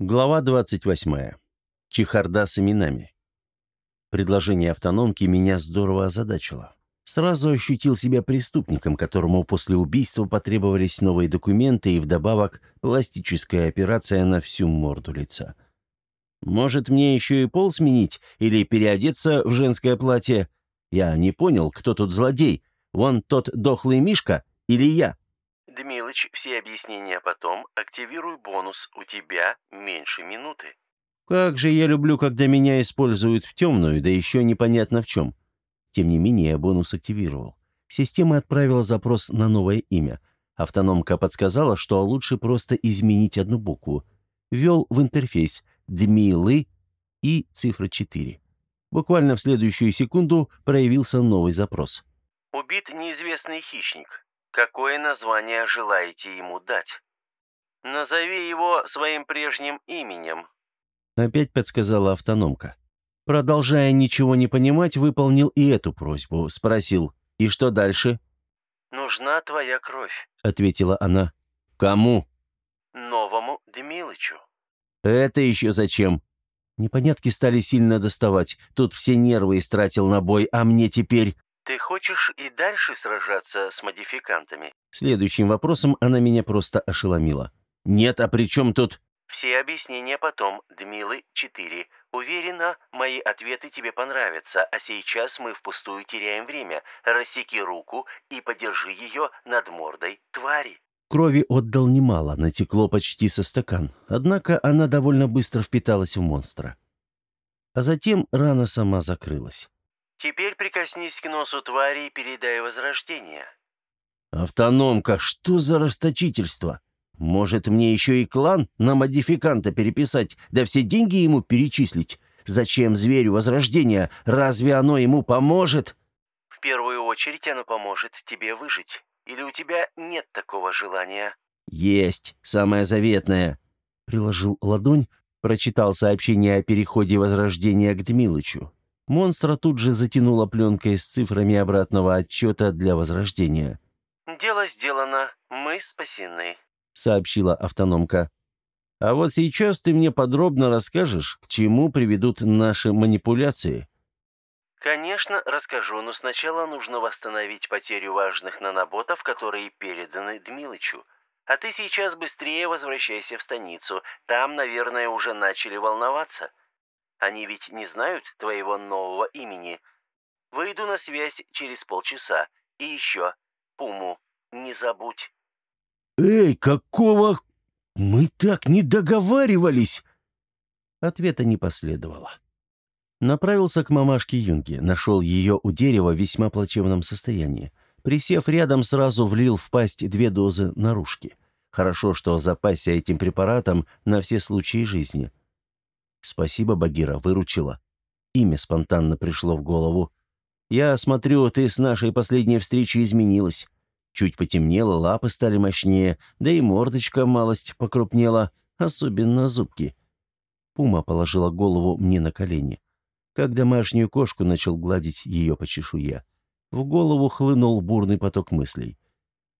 Глава 28. Чехарда с именами. Предложение автономки меня здорово озадачило. Сразу ощутил себя преступником, которому после убийства потребовались новые документы и вдобавок пластическая операция на всю морду лица. Может, мне еще и пол сменить или переодеться в женское платье? Я не понял, кто тут злодей. Вон тот дохлый Мишка или я? Дмилыч, все объяснения потом. Активируй бонус. У тебя меньше минуты. Как же я люблю, когда меня используют в темную, да еще непонятно в чем. Тем не менее, я бонус активировал. Система отправила запрос на новое имя. Автономка подсказала, что лучше просто изменить одну букву. Ввел в интерфейс «Дмилы» и цифра 4. Буквально в следующую секунду проявился новый запрос. Убит неизвестный хищник. Какое название желаете ему дать? Назови его своим прежним именем. Опять подсказала автономка. Продолжая ничего не понимать, выполнил и эту просьбу. Спросил, «И что дальше?» «Нужна твоя кровь», — ответила она. «Кому?» «Новому Дмилычу». «Это еще зачем?» Непонятки стали сильно доставать. Тут все нервы истратил на бой, а мне теперь... «Ты хочешь и дальше сражаться с модификантами?» Следующим вопросом она меня просто ошеломила. «Нет, а при чем тут...» «Все объяснения потом, Дмилы 4. Уверена, мои ответы тебе понравятся, а сейчас мы впустую теряем время. Рассеки руку и подержи ее над мордой твари». Крови отдал немало, натекло почти со стакан. Однако она довольно быстро впиталась в монстра. А затем рана сама закрылась. «Теперь прикоснись к носу твари и передай возрождение». «Автономка, что за расточительство? Может, мне еще и клан на модификанта переписать, да все деньги ему перечислить? Зачем зверю возрождение? Разве оно ему поможет?» «В первую очередь оно поможет тебе выжить». Или у тебя нет такого желания?» «Есть, самое заветное!» Приложил ладонь, прочитал сообщение о переходе Возрождения к Дмилычу. Монстра тут же затянула пленкой с цифрами обратного отчета для Возрождения. «Дело сделано, мы спасены», — сообщила автономка. «А вот сейчас ты мне подробно расскажешь, к чему приведут наши манипуляции». «Конечно, расскажу, но сначала нужно восстановить потерю важных наноботов, которые переданы Дмилычу. А ты сейчас быстрее возвращайся в станицу. Там, наверное, уже начали волноваться. Они ведь не знают твоего нового имени. Выйду на связь через полчаса. И еще, Пуму, не забудь». «Эй, какого... Мы так не договаривались!» Ответа не последовало. Направился к мамашке Юнги, нашел ее у дерева в весьма плачевном состоянии. Присев рядом, сразу влил в пасть две дозы наружки. Хорошо, что запасся этим препаратом на все случаи жизни. Спасибо, Багира, выручила. Имя спонтанно пришло в голову. Я смотрю, ты с нашей последней встречи изменилась. Чуть потемнело, лапы стали мощнее, да и мордочка малость покрупнела, особенно зубки. Пума положила голову мне на колени. Как домашнюю кошку начал гладить ее по чешуе. В голову хлынул бурный поток мыслей.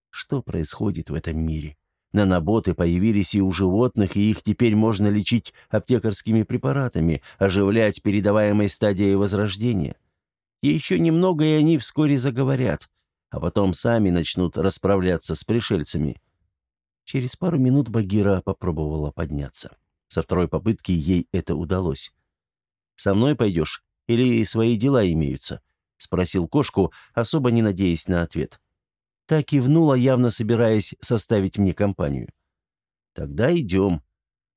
Что происходит в этом мире? Наноботы появились и у животных, и их теперь можно лечить аптекарскими препаратами, оживлять передаваемой стадией возрождения. Еще немного, и они вскоре заговорят, а потом сами начнут расправляться с пришельцами. Через пару минут Багира попробовала подняться. Со второй попытки ей это удалось. Со мной пойдешь? Или свои дела имеются?» — спросил кошку, особо не надеясь на ответ. Так кивнула, явно собираясь составить мне компанию. «Тогда идем.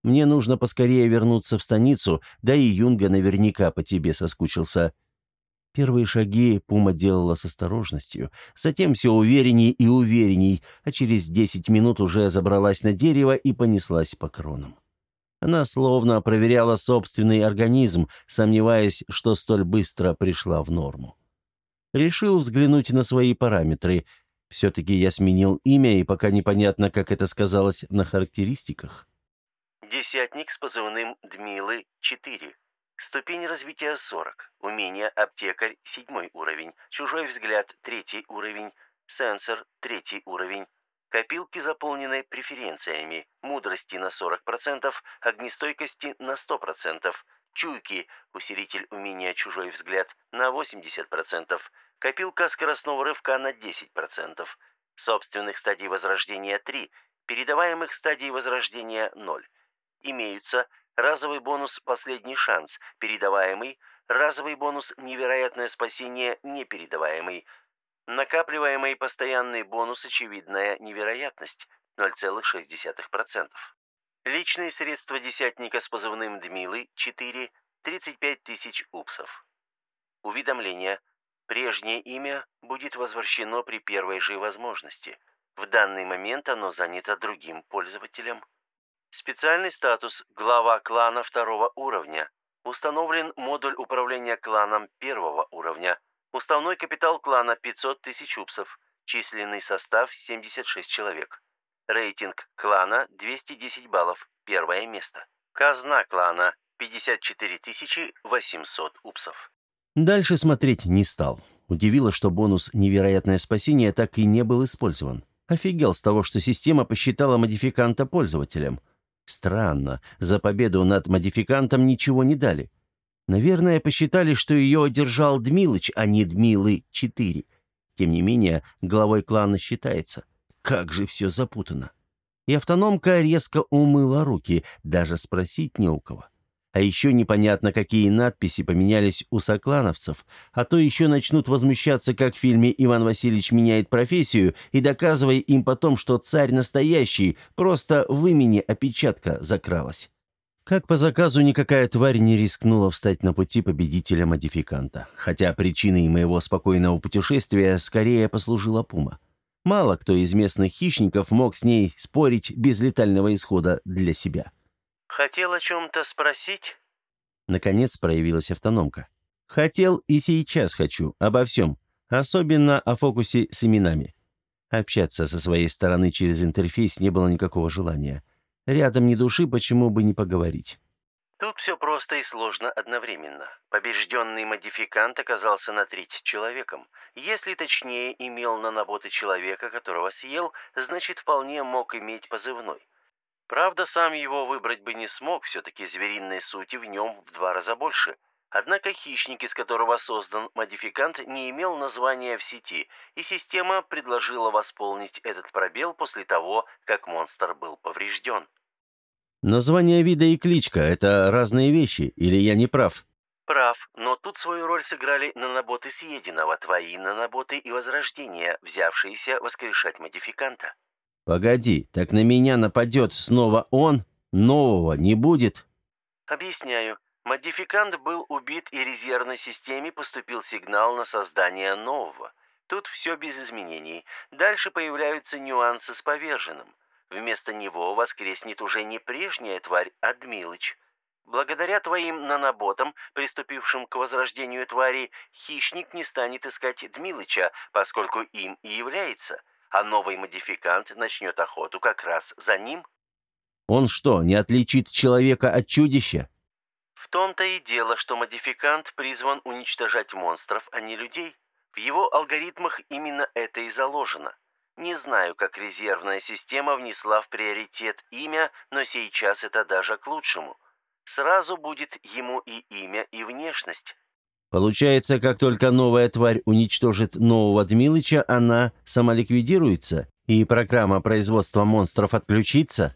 Мне нужно поскорее вернуться в станицу, да и Юнга наверняка по тебе соскучился». Первые шаги Пума делала с осторожностью, затем все уверенней и уверенней, а через десять минут уже забралась на дерево и понеслась по кронам. Она словно проверяла собственный организм, сомневаясь, что столь быстро пришла в норму. Решил взглянуть на свои параметры. Все-таки я сменил имя, и пока непонятно, как это сказалось на характеристиках. Десятник с позывным Дмилы 4. Ступень развития 40. Умение аптекарь 7 уровень. Чужой взгляд 3 уровень. Сенсор 3 уровень. Копилки заполнены преференциями. Мудрости на 40%, огнестойкости на 100%. Чуйки, усилитель умения «Чужой взгляд» на 80%. Копилка скоростного рывка на 10%. Собственных стадий возрождения 3, передаваемых стадий возрождения 0. Имеются разовый бонус «Последний шанс», передаваемый, разовый бонус «Невероятное спасение», непередаваемый, накапливаемый постоянный бонус «Очевидная невероятность» 0,6%. Личные средства десятника с позывным «Дмилы» 4, 35 тысяч упсов. Уведомление. Прежнее имя будет возвращено при первой же возможности. В данный момент оно занято другим пользователем. Специальный статус «Глава клана второго уровня». Установлен модуль управления кланом первого уровня. Уставной капитал клана 500 тысяч упсов. Численный состав 76 человек. Рейтинг клана 210 баллов. Первое место. Казна клана 54 800 упсов. Дальше смотреть не стал. Удивило, что бонус «Невероятное спасение» так и не был использован. Офигел с того, что система посчитала модификанта пользователем. Странно, за победу над модификантом ничего не дали. Наверное, посчитали, что ее одержал Дмилыч, а не Дмилы-4. Тем не менее, главой клана считается. Как же все запутано. И автономка резко умыла руки, даже спросить не у кого. А еще непонятно, какие надписи поменялись у соклановцев, а то еще начнут возмущаться, как в фильме «Иван Васильевич меняет профессию» и доказывая им потом, что царь настоящий, просто в имени опечатка закралась. Как по заказу никакая тварь не рискнула встать на пути победителя-модификанта, хотя причиной моего спокойного путешествия скорее послужила пума. Мало кто из местных хищников мог с ней спорить без летального исхода для себя. «Хотел о чем-то спросить?» Наконец проявилась автономка. «Хотел и сейчас хочу, обо всем, особенно о фокусе с именами». Общаться со своей стороны через интерфейс не было никакого желания. Рядом ни души, почему бы не поговорить. Тут все просто и сложно одновременно. Побежденный модификант оказался на треть человеком. Если точнее, имел наноботы человека, которого съел, значит, вполне мог иметь позывной. Правда, сам его выбрать бы не смог, все-таки звериной сути в нем в два раза больше. Однако хищник, из которого создан модификант, не имел названия в сети, и система предложила восполнить этот пробел после того, как монстр был поврежден. Название вида и кличка – это разные вещи, или я не прав? Прав, но тут свою роль сыграли наноботы съеденного, твои наноботы и возрождения, взявшиеся воскрешать модификанта. «Погоди, так на меня нападет снова он? Нового не будет?» «Объясняю. Модификант был убит, и резервной системе поступил сигнал на создание нового. Тут все без изменений. Дальше появляются нюансы с поверженным. Вместо него воскреснет уже не прежняя тварь, а Дмилыч. Благодаря твоим наноботам, приступившим к возрождению твари, хищник не станет искать Дмилыча, поскольку им и является – а новый модификант начнет охоту как раз за ним. Он что, не отличит человека от чудища? В том-то и дело, что модификант призван уничтожать монстров, а не людей. В его алгоритмах именно это и заложено. Не знаю, как резервная система внесла в приоритет имя, но сейчас это даже к лучшему. Сразу будет ему и имя, и внешность. Получается, как только новая тварь уничтожит нового Дмилыча, она самоликвидируется, и программа производства монстров отключится?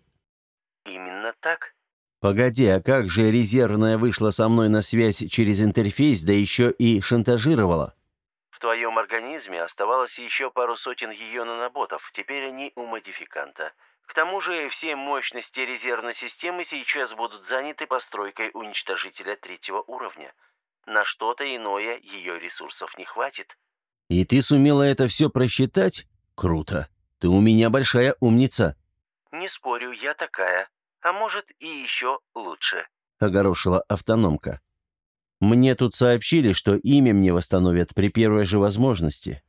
Именно так. Погоди, а как же резервная вышла со мной на связь через интерфейс, да еще и шантажировала? В твоем организме оставалось еще пару сотен ее наноботов, теперь они у модификанта. К тому же все мощности резервной системы сейчас будут заняты постройкой уничтожителя третьего уровня. На что-то иное ее ресурсов не хватит. И ты сумела это все просчитать? Круто. Ты у меня большая умница. Не спорю, я такая. А может и еще лучше. Огорошила автономка. Мне тут сообщили, что имя мне восстановят при первой же возможности.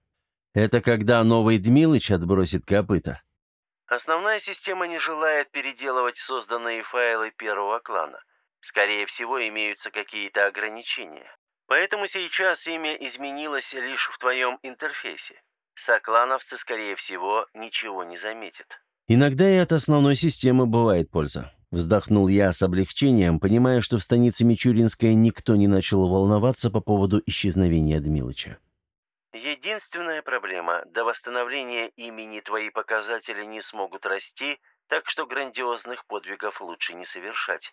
Это когда новый Дмилыч отбросит копыта. Основная система не желает переделывать созданные файлы первого клана. Скорее всего, имеются какие-то ограничения. Поэтому сейчас имя изменилось лишь в твоем интерфейсе. Соклановцы, скорее всего, ничего не заметят. Иногда и от основной системы бывает польза. Вздохнул я с облегчением, понимая, что в станице Мичуринская никто не начал волноваться по поводу исчезновения Дмилыча. Единственная проблема – до восстановления имени твои показатели не смогут расти, так что грандиозных подвигов лучше не совершать.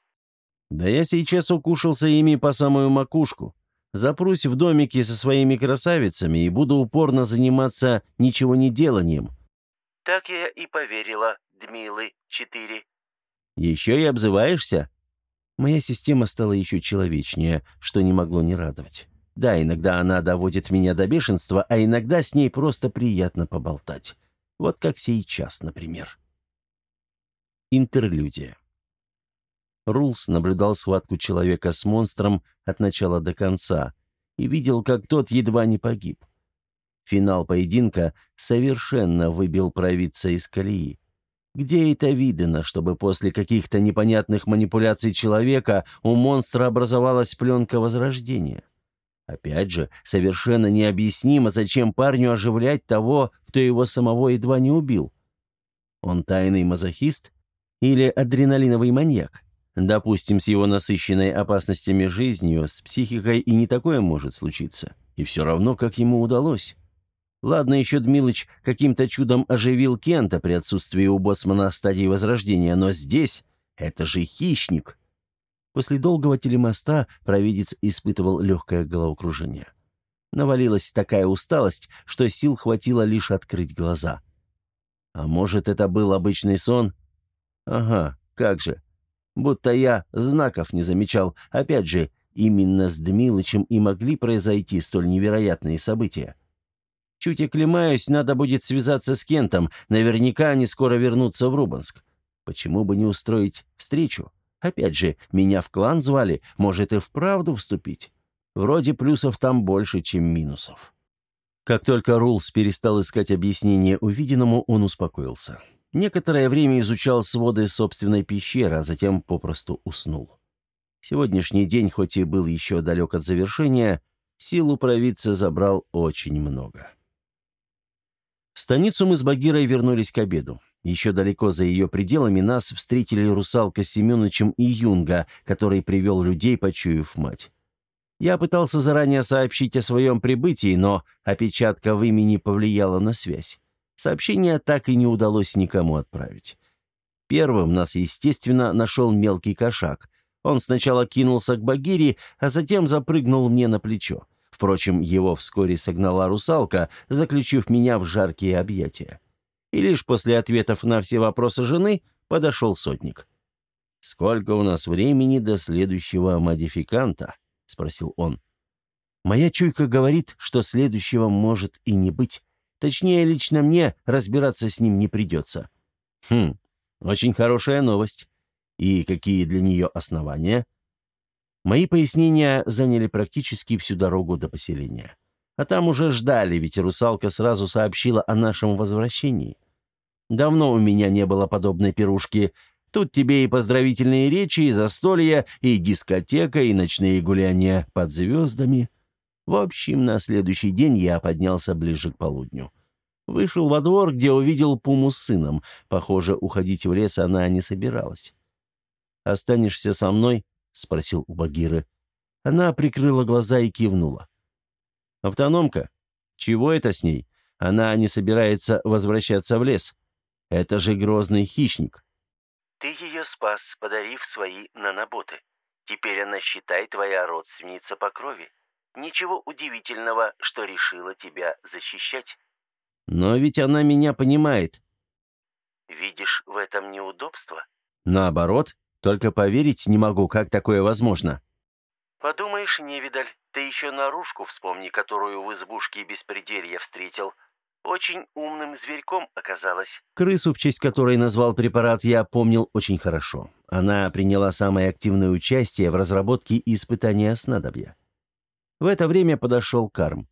Да я сейчас укушался ими по самую макушку. Запрусь в домике со своими красавицами и буду упорно заниматься ничего не деланием. Так я и поверила, Дмилы, четыре. Еще и обзываешься? Моя система стала еще человечнее, что не могло не радовать. Да, иногда она доводит меня до бешенства, а иногда с ней просто приятно поболтать. Вот как сейчас, например. Интерлюдия. Рулс наблюдал схватку человека с монстром от начала до конца и видел, как тот едва не погиб. Финал поединка совершенно выбил провидца из колеи. Где это видно, чтобы после каких-то непонятных манипуляций человека у монстра образовалась пленка возрождения? Опять же, совершенно необъяснимо, зачем парню оживлять того, кто его самого едва не убил. Он тайный мазохист или адреналиновый маньяк? Допустим, с его насыщенной опасностями жизнью, с психикой и не такое может случиться. И все равно, как ему удалось. Ладно, еще Дмилыч каким-то чудом оживил Кента при отсутствии у боссмана стадии возрождения, но здесь это же хищник. После долгого телемоста провидец испытывал легкое головокружение. Навалилась такая усталость, что сил хватило лишь открыть глаза. А может, это был обычный сон? Ага, как же. Будто я знаков не замечал. Опять же, именно с Дмилычем и могли произойти столь невероятные события. Чуть оклемаюсь, надо будет связаться с Кентом. Наверняка они скоро вернутся в Рубанск. Почему бы не устроить встречу? Опять же, меня в клан звали, может и вправду вступить. Вроде плюсов там больше, чем минусов. Как только Рулс перестал искать объяснение увиденному, он успокоился. Некоторое время изучал своды собственной пещеры, а затем попросту уснул. Сегодняшний день, хоть и был еще далек от завершения, силу провидца забрал очень много. В станицу мы с Багирой вернулись к обеду. Еще далеко за ее пределами нас встретили русалка с Семеновичем и Юнга, который привел людей, почуяв мать. Я пытался заранее сообщить о своем прибытии, но опечатка в имени повлияла на связь. Сообщение так и не удалось никому отправить. Первым нас, естественно, нашел мелкий кошак. Он сначала кинулся к Багире, а затем запрыгнул мне на плечо. Впрочем, его вскоре согнала русалка, заключив меня в жаркие объятия и лишь после ответов на все вопросы жены подошел сотник. «Сколько у нас времени до следующего модификанта?» — спросил он. «Моя чуйка говорит, что следующего может и не быть. Точнее, лично мне разбираться с ним не придется». «Хм, очень хорошая новость. И какие для нее основания?» Мои пояснения заняли практически всю дорогу до поселения. А там уже ждали, ведь русалка сразу сообщила о нашем возвращении. Давно у меня не было подобной пирушки. Тут тебе и поздравительные речи, и застолья, и дискотека, и ночные гуляния под звездами. В общем, на следующий день я поднялся ближе к полудню. Вышел во двор, где увидел Пуму с сыном. Похоже, уходить в лес она не собиралась. «Останешься со мной?» — спросил у Багиры. Она прикрыла глаза и кивнула. «Автономка? Чего это с ней? Она не собирается возвращаться в лес. Это же грозный хищник». «Ты ее спас, подарив свои наноботы. Теперь она, считай, твоя родственница по крови. Ничего удивительного, что решила тебя защищать». «Но ведь она меня понимает». «Видишь в этом неудобство?» «Наоборот, только поверить не могу, как такое возможно». «Подумаешь, невидаль, ты еще наружку вспомни, которую в избушке беспределья встретил. Очень умным зверьком оказалась». Крысу, в честь которой назвал препарат, я помнил очень хорошо. Она приняла самое активное участие в разработке и испытании снадобья. В это время подошел Карм.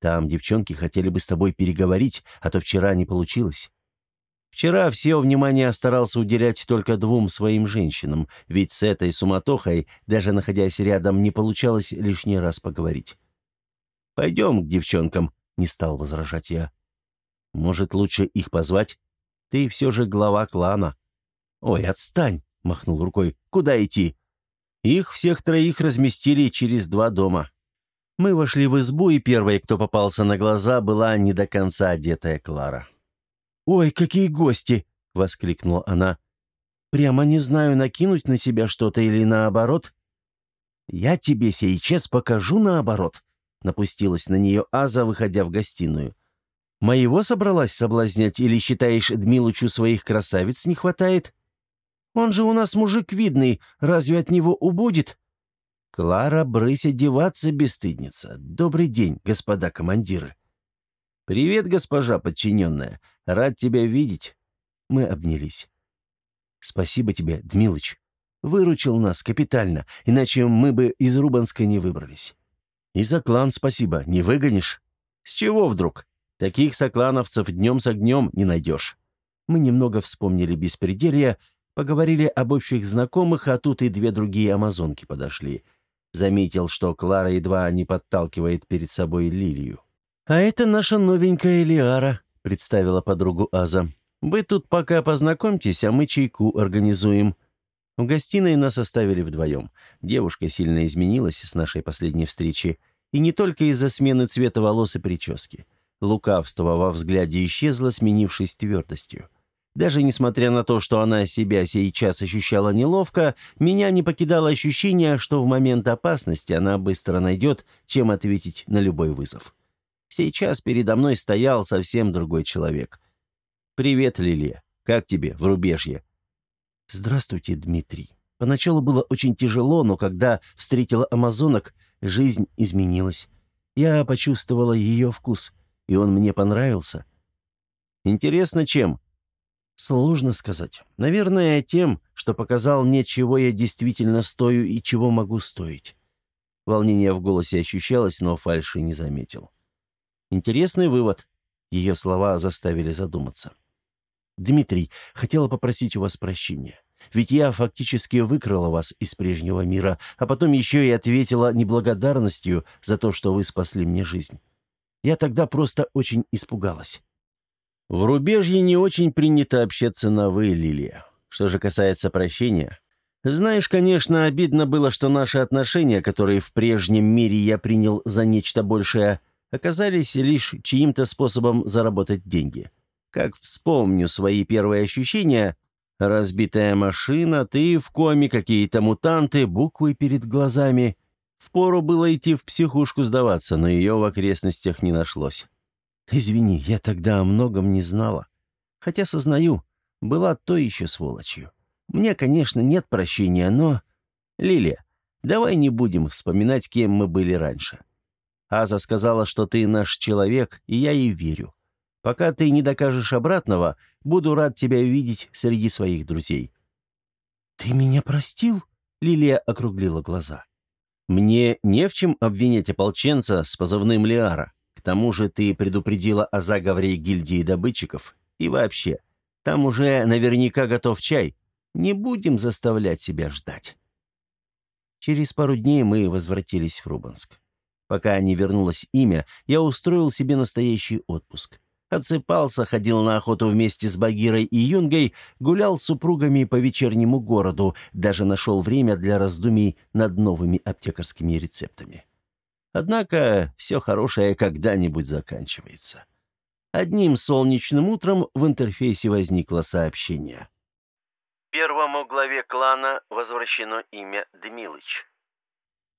«Там девчонки хотели бы с тобой переговорить, а то вчера не получилось». Вчера все внимание старался уделять только двум своим женщинам, ведь с этой суматохой, даже находясь рядом, не получалось лишний раз поговорить. «Пойдем к девчонкам», — не стал возражать я. «Может, лучше их позвать? Ты все же глава клана». «Ой, отстань!» — махнул рукой. «Куда идти?» Их всех троих разместили через два дома. Мы вошли в избу, и первой, кто попался на глаза, была не до конца одетая Клара. «Ой, какие гости!» — воскликнула она. «Прямо не знаю, накинуть на себя что-то или наоборот». «Я тебе сейчас покажу наоборот», — напустилась на нее Аза, выходя в гостиную. «Моего собралась соблазнять или считаешь, Дмилучу своих красавиц не хватает?» Он же у нас мужик видный, разве от него убудет?» «Клара, брысь одеваться, бесстыдница. Добрый день, господа командиры». «Привет, госпожа подчиненная. Рад тебя видеть». Мы обнялись. «Спасибо тебе, Дмилыч. Выручил нас капитально, иначе мы бы из Рубанска не выбрались. И за клан спасибо, не выгонишь. С чего вдруг? Таких соклановцев днем с огнем не найдешь». Мы немного вспомнили беспределья, Поговорили об общих знакомых, а тут и две другие амазонки подошли. Заметил, что Клара едва не подталкивает перед собой Лилию. «А это наша новенькая Лиара», — представила подругу Аза. «Вы тут пока познакомьтесь, а мы чайку организуем». В гостиной нас оставили вдвоем. Девушка сильно изменилась с нашей последней встречи. И не только из-за смены цвета волос и прически. Лукавство во взгляде исчезло, сменившись твердостью. Даже несмотря на то, что она себя сейчас ощущала неловко, меня не покидало ощущение, что в момент опасности она быстро найдет, чем ответить на любой вызов. Сейчас передо мной стоял совсем другой человек. «Привет, Лилия. Как тебе в рубежье?» «Здравствуйте, Дмитрий. Поначалу было очень тяжело, но когда встретила амазонок, жизнь изменилась. Я почувствовала ее вкус, и он мне понравился». «Интересно, чем?» Сложно сказать. Наверное, тем, что показал мне, чего я действительно стою и чего могу стоить. Волнение в голосе ощущалось, но фальши не заметил. Интересный вывод. Ее слова заставили задуматься. «Дмитрий, хотела попросить у вас прощения. Ведь я фактически выкрала вас из прежнего мира, а потом еще и ответила неблагодарностью за то, что вы спасли мне жизнь. Я тогда просто очень испугалась. В рубежье не очень принято общаться на «вы», Лилия. Что же касается прощения... Знаешь, конечно, обидно было, что наши отношения, которые в прежнем мире я принял за нечто большее, оказались лишь чьим-то способом заработать деньги. Как вспомню свои первые ощущения, разбитая машина, ты в коме, какие-то мутанты, буквы перед глазами. Впору было идти в психушку сдаваться, но ее в окрестностях не нашлось. Извини, я тогда о многом не знала. Хотя, сознаю, была то еще сволочью. Мне, конечно, нет прощения, но... Лилия, давай не будем вспоминать, кем мы были раньше. Аза сказала, что ты наш человек, и я ей верю. Пока ты не докажешь обратного, буду рад тебя видеть среди своих друзей». «Ты меня простил?» — Лилия округлила глаза. «Мне не в чем обвинять ополченца с позывным Лиара тому же ты предупредила о заговоре гильдии добытчиков. И вообще, там уже наверняка готов чай. Не будем заставлять себя ждать. Через пару дней мы возвратились в Рубанск. Пока не вернулось имя, я устроил себе настоящий отпуск. Отсыпался, ходил на охоту вместе с Багирой и Юнгой, гулял с супругами по вечернему городу, даже нашел время для раздумий над новыми аптекарскими рецептами. Однако все хорошее когда-нибудь заканчивается. Одним солнечным утром в интерфейсе возникло сообщение. Первому главе клана возвращено имя Дмилыч.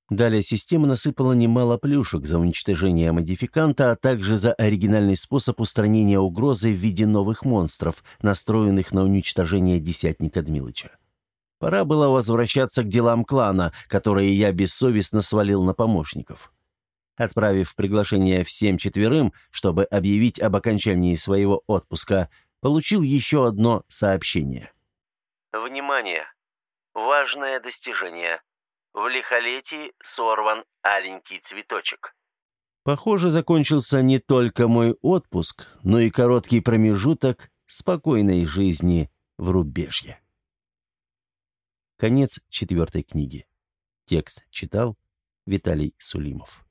Далее система насыпала немало плюшек за уничтожение модификанта, а также за оригинальный способ устранения угрозы в виде новых монстров, настроенных на уничтожение десятника Дмилыча. Пора было возвращаться к делам клана, которые я бессовестно свалил на помощников. Отправив приглашение всем четверым, чтобы объявить об окончании своего отпуска, получил еще одно сообщение. «Внимание! Важное достижение. В лихолетии сорван аленький цветочек». Похоже, закончился не только мой отпуск, но и короткий промежуток спокойной жизни в рубежье. Конец четвертой книги. Текст читал Виталий Сулимов.